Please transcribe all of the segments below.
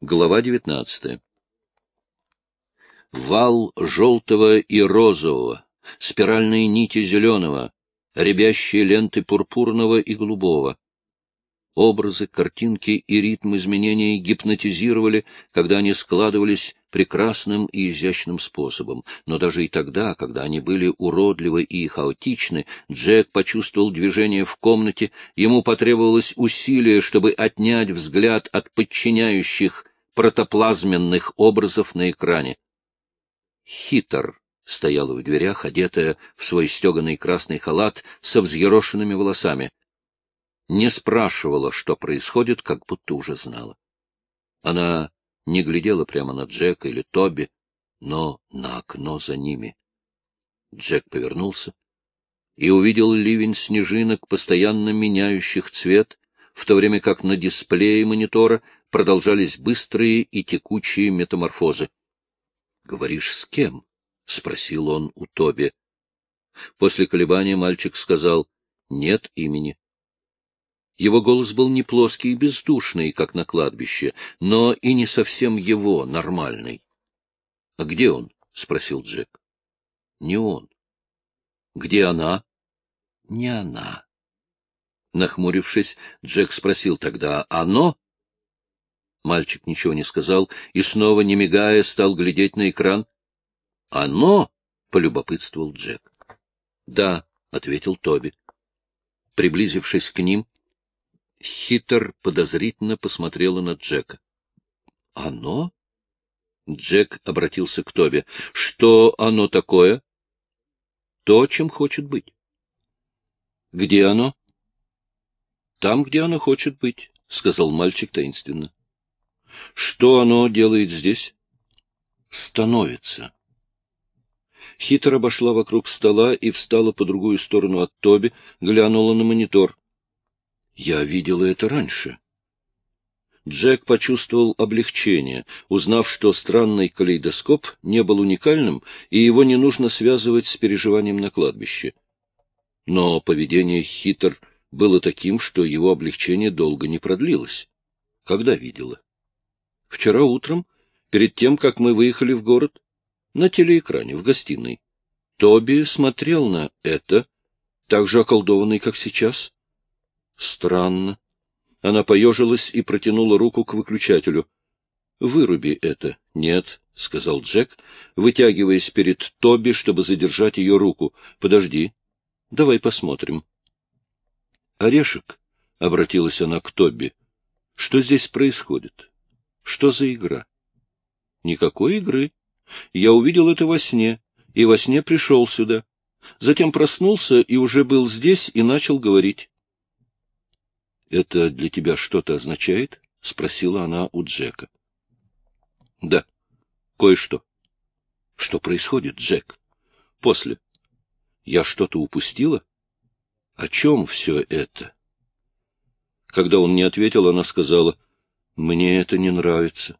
Глава девятнадцатая. Вал желтого и розового, спиральные нити зеленого, рябящие ленты пурпурного и голубого. Образы, картинки и ритм изменений гипнотизировали, когда они складывались прекрасным и изящным способом. Но даже и тогда, когда они были уродливы и хаотичны, Джек почувствовал движение в комнате, ему потребовалось усилие, чтобы отнять взгляд от подчиняющих протоплазменных образов на экране. Хитр стояла в дверях, одетая в свой стеганый красный халат со взъерошенными волосами. Не спрашивала, что происходит, как будто уже знала. Она не глядела прямо на Джека или Тоби, но на окно за ними. Джек повернулся и увидел ливень снежинок, постоянно меняющих цвет, в то время как на дисплее монитора продолжались быстрые и текучие метаморфозы. — Говоришь, с кем? — спросил он у Тоби. После колебания мальчик сказал «нет имени». Его голос был не плоский и бездушный, как на кладбище, но и не совсем его, нормальный. — А где он? — спросил Джек. — Не он. — Где она? — Не она. Нахмурившись, Джек спросил тогда «Оно?» Мальчик ничего не сказал и, снова не мигая, стал глядеть на экран. «Оно?» — полюбопытствовал Джек. «Да», — ответил Тоби. Приблизившись к ним, Хитер подозрительно посмотрела на Джека. «Оно?» Джек обратился к Тоби. «Что оно такое?» «То, чем хочет быть». «Где оно?» Там, где оно хочет быть, — сказал мальчик таинственно. — Что оно делает здесь? — Становится. Хитро обошла вокруг стола и встала по другую сторону от Тоби, глянула на монитор. Я видела это раньше. Джек почувствовал облегчение, узнав, что странный калейдоскоп не был уникальным, и его не нужно связывать с переживанием на кладбище. Но поведение хитр было таким, что его облегчение долго не продлилось. Когда видела? Вчера утром, перед тем, как мы выехали в город, на телеэкране, в гостиной. Тоби смотрел на это, так же околдованный, как сейчас. Странно. Она поежилась и протянула руку к выключателю. — Выруби это. — Нет, — сказал Джек, вытягиваясь перед Тоби, чтобы задержать ее руку. — Подожди. Давай посмотрим. «Орешек», — обратилась она к Тобби, — «что здесь происходит? Что за игра?» «Никакой игры. Я увидел это во сне, и во сне пришел сюда. Затем проснулся и уже был здесь и начал говорить». «Это для тебя что-то означает?» — спросила она у Джека. «Да, кое-что». «Что происходит, Джек?» «После. Я что-то упустила?» О чем все это? Когда он не ответил, она сказала, «Мне это не нравится».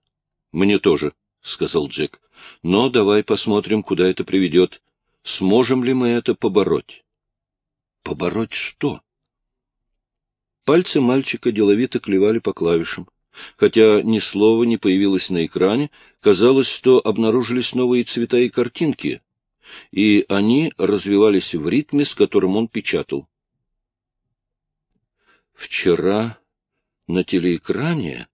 «Мне тоже», — сказал Джек. «Но давай посмотрим, куда это приведет. Сможем ли мы это побороть?» «Побороть что?» Пальцы мальчика деловито клевали по клавишам. Хотя ни слова не появилось на экране, казалось, что обнаружились новые цвета и картинки, и они развивались в ритме, с которым он печатал. Вчера на телеэкране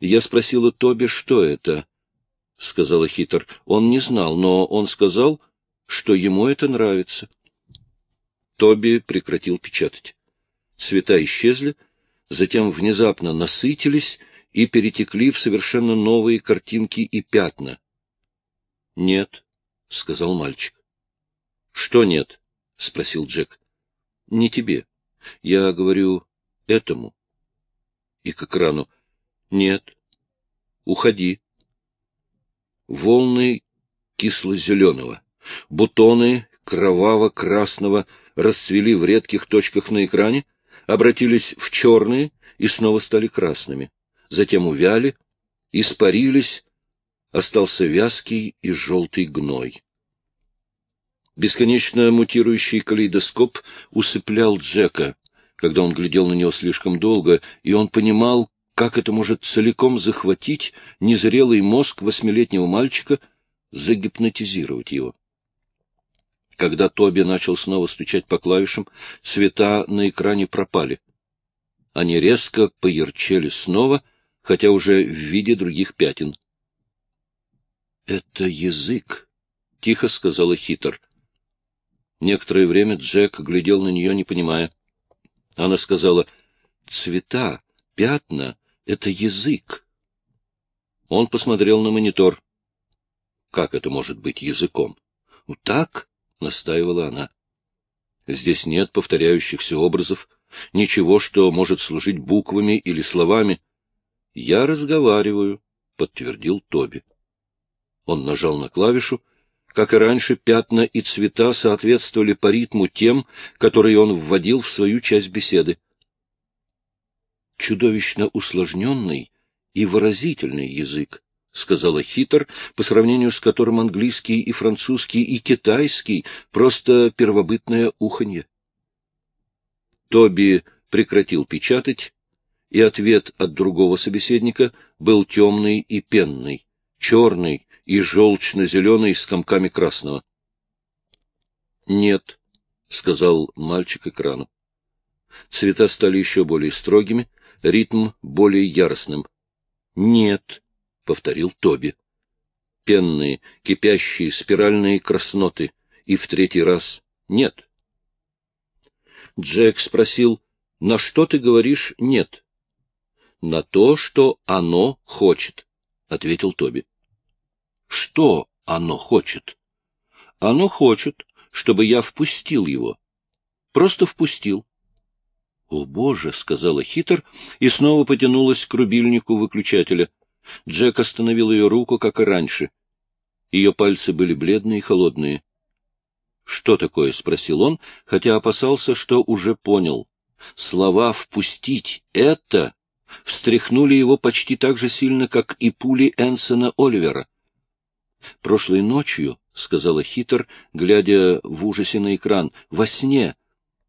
я спросила Тоби, что это, — сказала Хитр. Он не знал, но он сказал, что ему это нравится. Тоби прекратил печатать. Цвета исчезли, затем внезапно насытились и перетекли в совершенно новые картинки и пятна. — Нет, — сказал мальчик. — Что нет? — спросил Джек. — Не тебе. Я говорю этому. И к экрану. Нет. Уходи. Волны кисло-зеленого. Бутоны кроваво-красного расцвели в редких точках на экране, обратились в черные и снова стали красными. Затем увяли, испарились, остался вязкий и желтый гной. Бесконечно мутирующий калейдоскоп усыплял Джека, когда он глядел на него слишком долго, и он понимал, как это может целиком захватить незрелый мозг восьмилетнего мальчика, загипнотизировать его. Когда Тоби начал снова стучать по клавишам, цвета на экране пропали. Они резко поярчели снова, хотя уже в виде других пятен. — Это язык, — тихо сказала Хитр. Некоторое время Джек глядел на нее, не понимая. Она сказала, — Цвета, пятна — это язык. Он посмотрел на монитор. — Как это может быть языком? — Так, — настаивала она. — Здесь нет повторяющихся образов, ничего, что может служить буквами или словами. — Я разговариваю, — подтвердил Тоби. Он нажал на клавишу, как и раньше, пятна и цвета соответствовали по ритму тем, которые он вводил в свою часть беседы. Чудовищно усложненный и выразительный язык, — сказала Хитр, по сравнению с которым английский и французский и китайский — просто первобытное уханье. Тоби прекратил печатать, и ответ от другого собеседника был темный и пенный, черный и желчно-зеленый с комками красного. — Нет, — сказал мальчик экрану. Цвета стали еще более строгими, ритм более яростным. — Нет, — повторил Тоби. Пенные, кипящие, спиральные красноты. И в третий раз — нет. Джек спросил, — на что ты говоришь «нет»? — На то, что оно хочет, — ответил Тоби. Что оно хочет? Оно хочет, чтобы я впустил его. Просто впустил. — О, Боже! — сказала Хитр и снова потянулась к рубильнику выключателя. Джек остановил ее руку, как и раньше. Ее пальцы были бледные и холодные. — Что такое? — спросил он, хотя опасался, что уже понял. Слова «впустить» — это встряхнули его почти так же сильно, как и пули Энсона Оливера. — Прошлой ночью, — сказала Хитр, глядя в ужасе на экран, — во сне.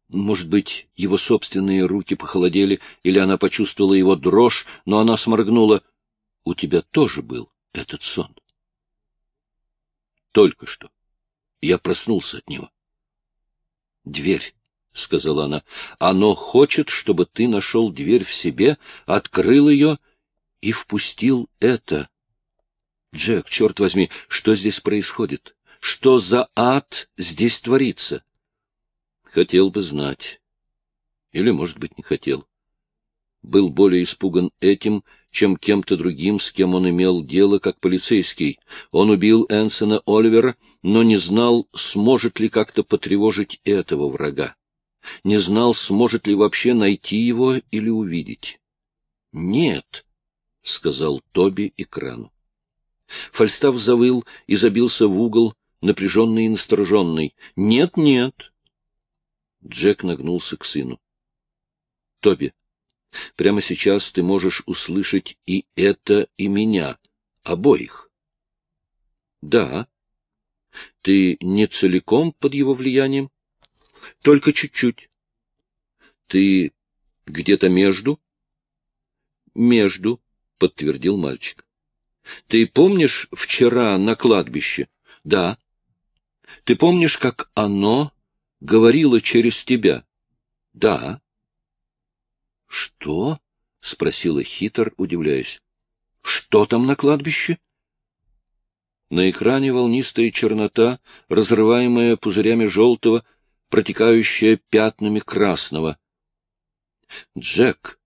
Может быть, его собственные руки похолодели, или она почувствовала его дрожь, но она сморгнула. — У тебя тоже был этот сон? — Только что. Я проснулся от него. — Дверь, — сказала она. — Оно хочет, чтобы ты нашел дверь в себе, открыл ее и впустил это. Джек, черт возьми, что здесь происходит? Что за ад здесь творится? Хотел бы знать. Или, может быть, не хотел. Был более испуган этим, чем кем-то другим, с кем он имел дело, как полицейский. Он убил Энсона Оливера, но не знал, сможет ли как-то потревожить этого врага. Не знал, сможет ли вообще найти его или увидеть. — Нет, — сказал Тоби экрану. Фальстав завыл и забился в угол, напряженный и настороженный. «Нет, нет!» Джек нагнулся к сыну. «Тоби, прямо сейчас ты можешь услышать и это, и меня, обоих». «Да. Ты не целиком под его влиянием? Только чуть-чуть. Ты где-то между?» «Между», — подтвердил мальчик. Ты помнишь вчера на кладбище? Да. Ты помнишь, как оно говорило через тебя? Да. Что? спросила Хитр, удивляясь. Что там на кладбище? На экране волнистая чернота, разрываемая пузырями желтого, протекающая пятнами красного. Джек,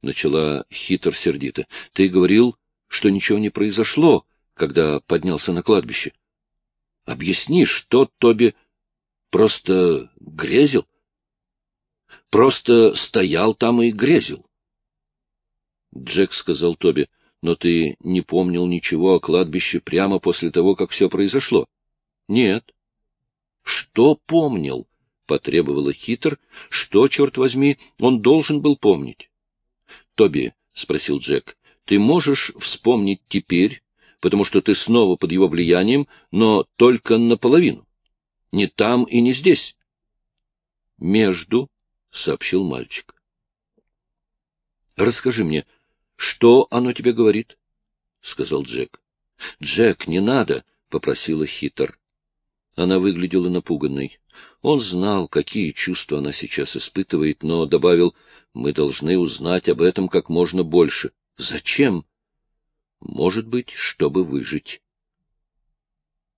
начала Хитр сердито, ты говорил, что ничего не произошло, когда поднялся на кладбище. Объясни, что Тоби просто грезил? Просто стоял там и грезил. Джек сказал Тоби, но ты не помнил ничего о кладбище прямо после того, как все произошло? Нет. Что помнил? — потребовала Хитр. Что, черт возьми, он должен был помнить? — Тоби, — спросил Джек, ты можешь вспомнить теперь, потому что ты снова под его влиянием, но только наполовину. Не там и не здесь. — Между, — сообщил мальчик. — Расскажи мне, — Что оно тебе говорит? — сказал Джек. — Джек, не надо! — попросила Хитер. Она выглядела напуганной. Он знал, какие чувства она сейчас испытывает, но добавил, мы должны узнать об этом как можно больше. Зачем? Может быть, чтобы выжить.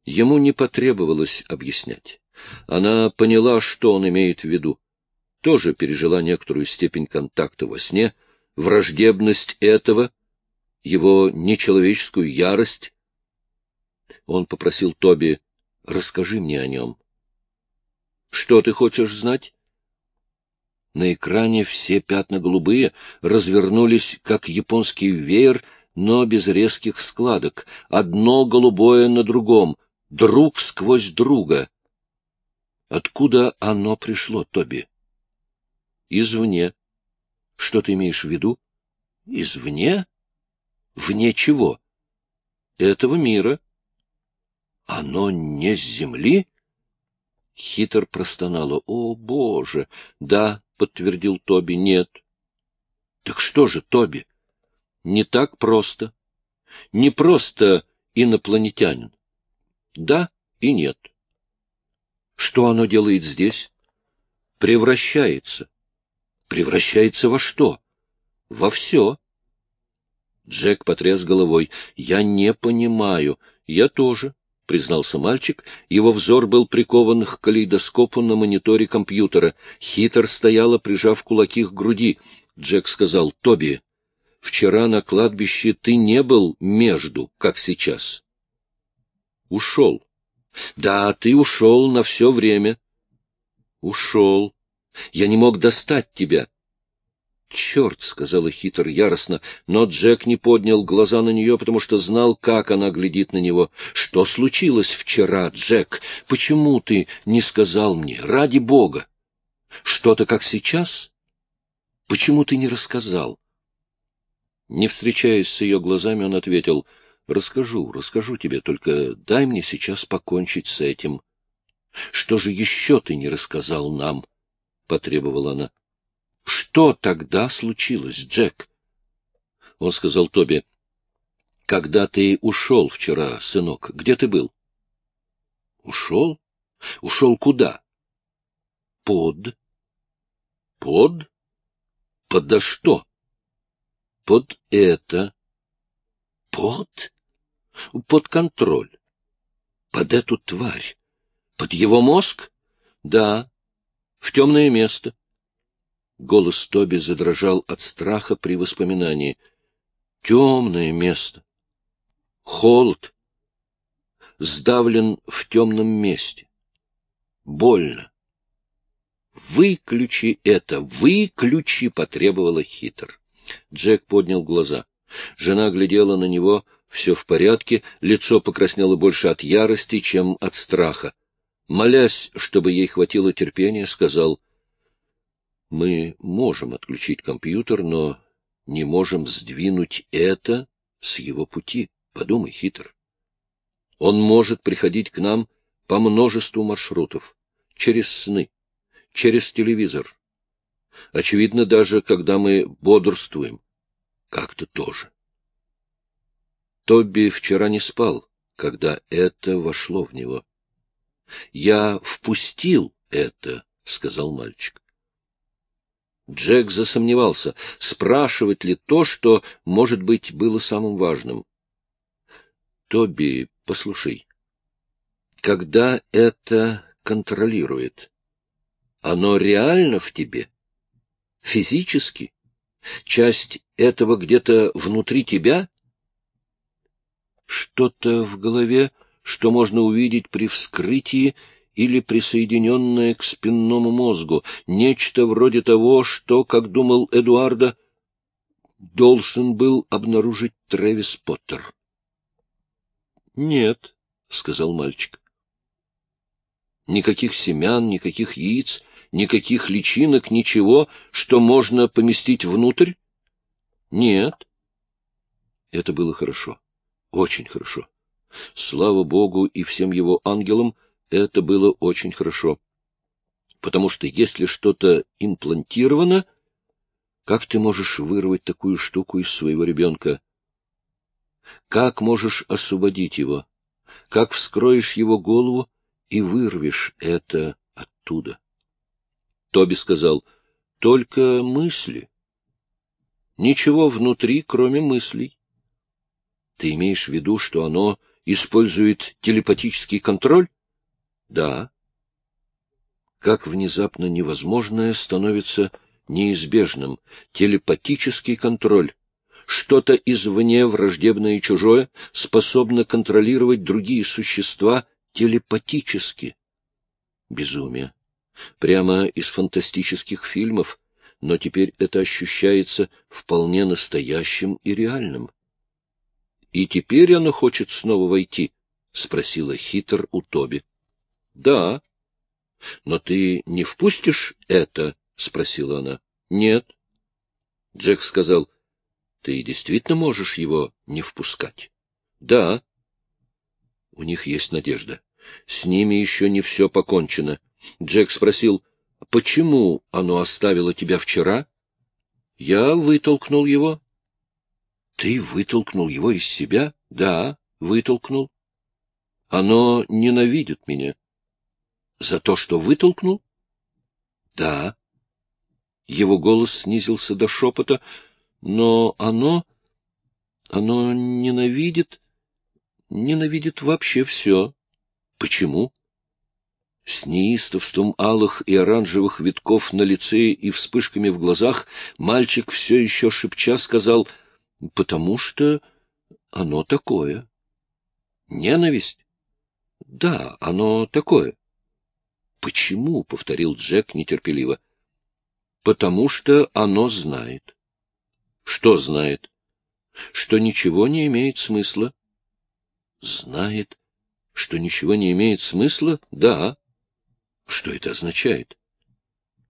Ему не потребовалось объяснять. Она поняла, что он имеет в виду. Тоже пережила некоторую степень контакта во сне, враждебность этого, его нечеловеческую ярость. Он попросил Тоби Расскажи мне о нем. Что ты хочешь знать? На экране все пятна голубые развернулись, как японский веер, но без резких складок. Одно голубое на другом, друг сквозь друга. Откуда оно пришло, Тоби? Извне. Что ты имеешь в виду? Извне? Вне чего? Этого мира. Оно не с земли? Хитр простонала. — О, Боже! — Да, — подтвердил Тоби, — нет. — Так что же, Тоби? — Не так просто. Не просто инопланетянин. Да и нет. Что оно делает здесь? Превращается. Превращается во что? Во все. Джек потряс головой. Я не понимаю. Я тоже признался мальчик. Его взор был прикован к калейдоскопу на мониторе компьютера. Хитр стояла, прижав кулаки к груди. Джек сказал, — Тоби, вчера на кладбище ты не был между, как сейчас. — Ушел. — Да, ты ушел на все время. — Ушел. Я не мог достать тебя. — «Черт!» — сказала Хитр яростно, но Джек не поднял глаза на нее, потому что знал, как она глядит на него. «Что случилось вчера, Джек? Почему ты не сказал мне? Ради бога! Что-то как сейчас? Почему ты не рассказал?» Не встречаясь с ее глазами, он ответил, «Расскажу, расскажу тебе, только дай мне сейчас покончить с этим». «Что же еще ты не рассказал нам?» — потребовала она. Что тогда случилось, Джек? Он сказал Тоби, — Когда ты ушел вчера, сынок, где ты был? — Ушел? Ушел куда? — Под. — Под? Подо что? — Под это. — Под? — Под контроль. — Под эту тварь. Под его мозг? — Да. В темное место. Голос Тоби задрожал от страха при воспоминании. Темное место. Холод. Сдавлен в темном месте. Больно. «Выключи это! Выключи!» — потребовала хитр. Джек поднял глаза. Жена глядела на него, все в порядке, лицо покраснело больше от ярости, чем от страха. Молясь, чтобы ей хватило терпения, сказал — мы можем отключить компьютер, но не можем сдвинуть это с его пути. Подумай, хитр. Он может приходить к нам по множеству маршрутов, через сны, через телевизор. Очевидно, даже когда мы бодрствуем. Как-то тоже. Тобби вчера не спал, когда это вошло в него. — Я впустил это, — сказал мальчик. Джек засомневался, спрашивать ли то, что, может быть, было самым важным. — Тоби, послушай, когда это контролирует, оно реально в тебе? Физически? Часть этого где-то внутри тебя? Что-то в голове, что можно увидеть при вскрытии, или присоединенное к спинному мозгу, нечто вроде того, что, как думал Эдуарда, должен был обнаружить Трэвис Поттер. — Нет, — сказал мальчик. — Никаких семян, никаких яиц, никаких личинок, ничего, что можно поместить внутрь? — Нет. Это было хорошо, очень хорошо. Слава Богу и всем его ангелам — это было очень хорошо. Потому что если что-то имплантировано, Как ты можешь вырвать такую штуку из своего ребенка? Как можешь освободить его? Как вскроешь его голову и вырвешь это оттуда? Тоби сказал, только мысли. Ничего внутри, кроме мыслей. Ты имеешь в виду, что оно использует телепатический контроль? Да. Как внезапно невозможное становится неизбежным. Телепатический контроль. Что-то извне, враждебное и чужое, способно контролировать другие существа телепатически. Безумие. Прямо из фантастических фильмов, но теперь это ощущается вполне настоящим и реальным. — И теперь оно хочет снова войти? — спросила хитр у Тоби. — Да. — Но ты не впустишь это? — спросила она. — Нет. Джек сказал, — ты действительно можешь его не впускать? — Да. — У них есть надежда. С ними еще не все покончено. Джек спросил, — почему оно оставило тебя вчера? Я вытолкнул его. — Ты вытолкнул его из себя? — Да, вытолкнул. — Оно ненавидит меня. — За то, что вытолкнул? — Да. Его голос снизился до шепота, но оно... оно ненавидит... ненавидит вообще все. Почему? С неистовством алых и оранжевых витков на лице и вспышками в глазах мальчик все еще шепча сказал, «Потому что оно такое». «Ненависть?» «Да, оно такое». «Почему?» — повторил Джек нетерпеливо потому что оно знает. Что знает? Что ничего не имеет смысла. Знает, что ничего не имеет смысла? Да. Что это означает?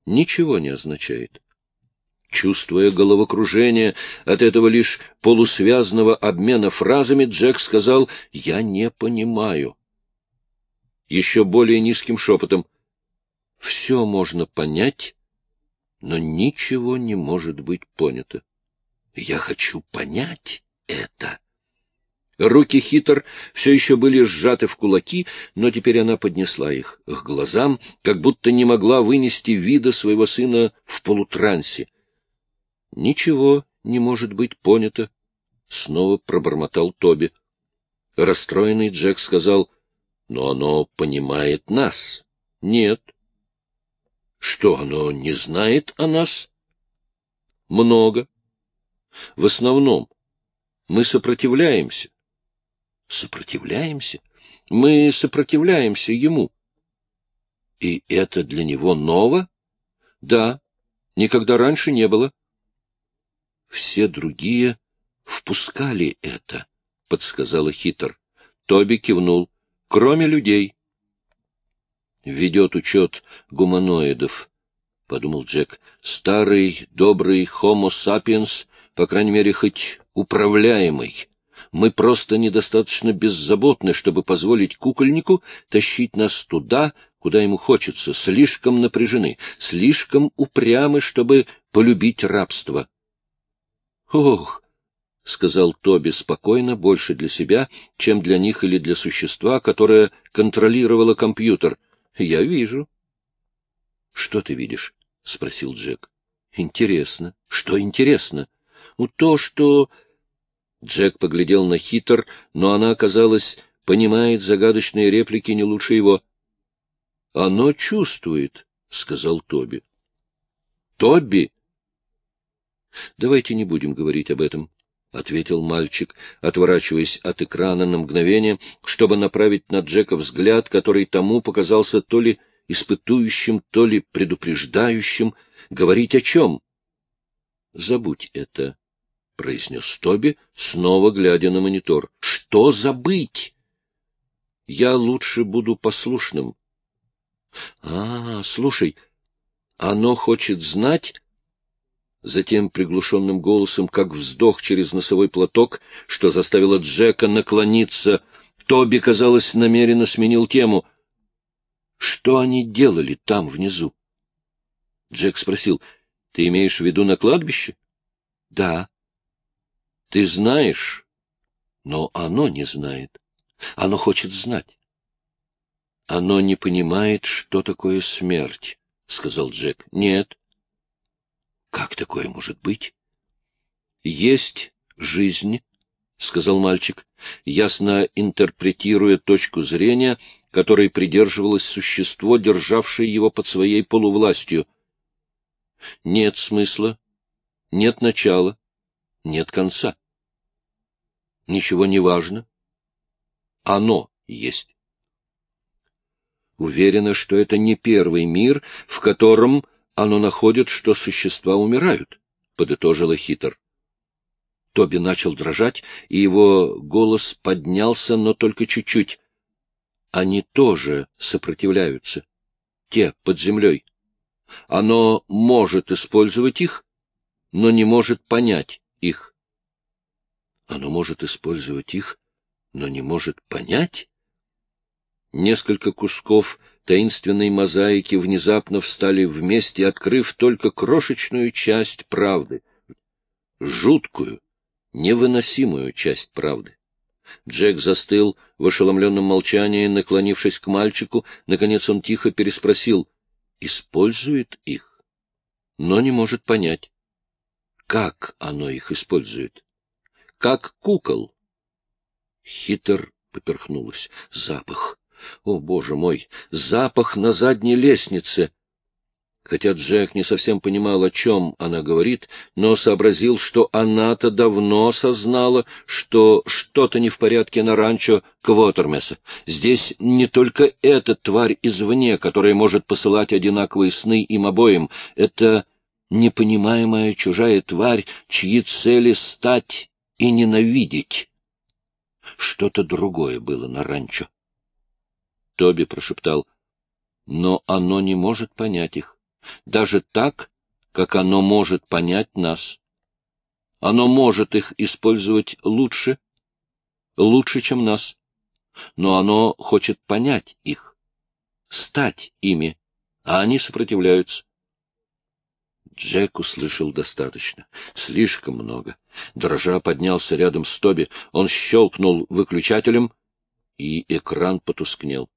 Ничего не означает. Чувствуя головокружение от этого лишь полусвязанного обмена фразами, Джек сказал «Я не понимаю». Еще более низким шепотом «Все можно понять, но ничего не может быть понято. Я хочу понять это. Руки хитр все еще были сжаты в кулаки, но теперь она поднесла их к глазам, как будто не могла вынести вида своего сына в полутрансе. Ничего не может быть понято, — снова пробормотал Тоби. Расстроенный Джек сказал, — но оно понимает нас. — Нет, что оно не знает о нас? Много. В основном мы сопротивляемся. Сопротивляемся? Мы сопротивляемся ему. И это для него ново? Да, никогда раньше не было. Все другие впускали это, — подсказала хитр. Тоби кивнул. Кроме людей ведет учет гуманоидов, — подумал Джек. Старый, добрый Homo sapiens, по крайней мере, хоть управляемый. Мы просто недостаточно беззаботны, чтобы позволить кукольнику тащить нас туда, куда ему хочется, слишком напряжены, слишком упрямы, чтобы полюбить рабство. — Ох! — сказал Тоби спокойно, больше для себя, чем для них или для существа, которое контролировало компьютер —— Я вижу. — Что ты видишь? — спросил Джек. — Интересно. Что интересно? — Ну, то, что... Джек поглядел на хитр, но она, казалось, понимает загадочные реплики не лучше его. — Оно чувствует, — сказал Тоби. — Тоби! — Давайте не будем говорить об этом, — ответил мальчик, отворачиваясь от экрана на мгновение, чтобы направить на Джека взгляд, который тому показался то ли испытующим, то ли предупреждающим. Говорить о чем? — Забудь это, — произнес Тоби, снова глядя на монитор. — Что забыть? — Я лучше буду послушным. — А, слушай, оно хочет знать затем приглушенным голосом, как вздох через носовой платок, что заставило Джека наклониться. Тоби, казалось, намеренно сменил тему. — Что они делали там внизу? Джек спросил, — Ты имеешь в виду на кладбище? — Да. — Ты знаешь, но оно не знает. Оно хочет знать. — Оно не понимает, что такое смерть, — сказал Джек. — Нет. — Как такое может быть? — Есть жизнь, — сказал мальчик, ясно интерпретируя точку зрения, которой придерживалось существо, державшее его под своей полувластью. Нет смысла, нет начала, нет конца. Ничего не важно. Оно есть. Уверена, что это не первый мир, в котором оно находит, что существа умирают, — подытожила Хитр. Тоби начал дрожать, и его голос поднялся, но только чуть-чуть. Они тоже сопротивляются. Те под землей. Оно может использовать их, но не может понять их. Оно может использовать их, но не может понять? Несколько кусков таинственной мозаики внезапно встали вместе, открыв только крошечную часть правды. Жуткую, невыносимую часть правды. Джек застыл в ошеломленном молчании, наклонившись к мальчику. Наконец он тихо переспросил. Использует их, но не может понять, как оно их использует. Как кукол. Хитр поперхнулась. Запах. О, боже мой! Запах на задней лестнице! Хотя Джек не совсем понимал, о чем она говорит, но сообразил, что она-то давно осознала, что что-то не в порядке на ранчо Квотермеса. Здесь не только эта тварь извне, которая может посылать одинаковые сны им обоим. Это непонимаемая чужая тварь, чьи цели стать и ненавидеть. Что-то другое было на ранчо. Тоби прошептал, но оно не может понять их даже так, как оно может понять нас. Оно может их использовать лучше, лучше, чем нас, но оно хочет понять их, стать ими, а они сопротивляются. Джек услышал достаточно, слишком много. Дрожа поднялся рядом с Тоби, он щелкнул выключателем, и экран потускнел.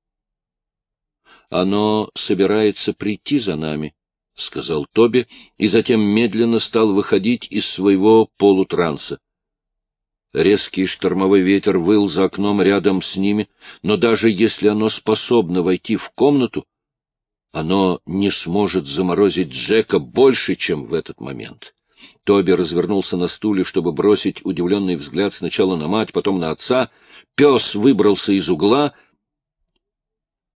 Оно собирается прийти за нами, — сказал Тоби, и затем медленно стал выходить из своего полутранса. Резкий штормовой ветер выл за окном рядом с ними, но даже если оно способно войти в комнату, оно не сможет заморозить Джека больше, чем в этот момент. Тоби развернулся на стуле, чтобы бросить удивленный взгляд сначала на мать, потом на отца. Пес выбрался из угла —